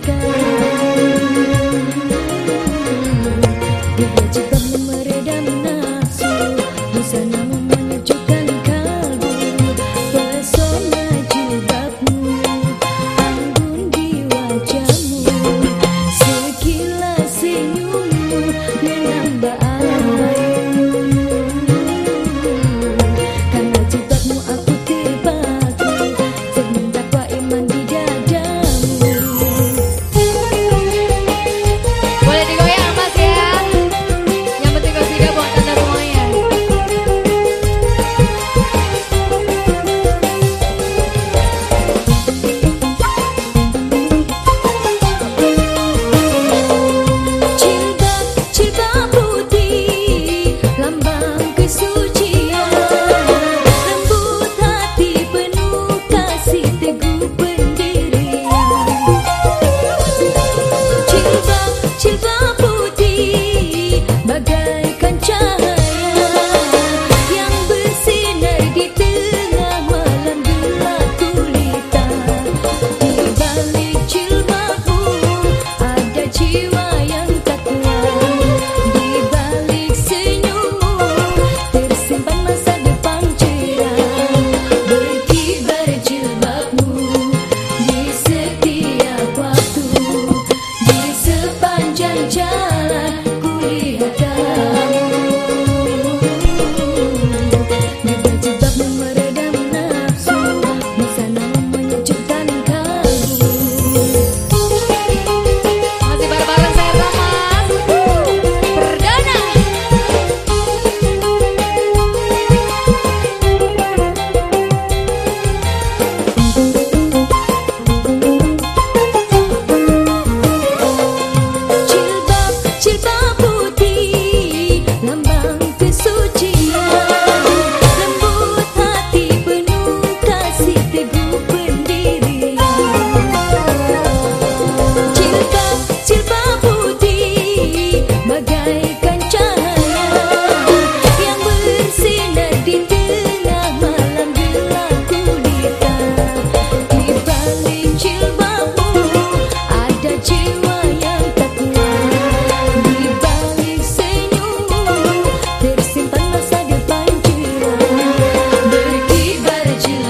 Because you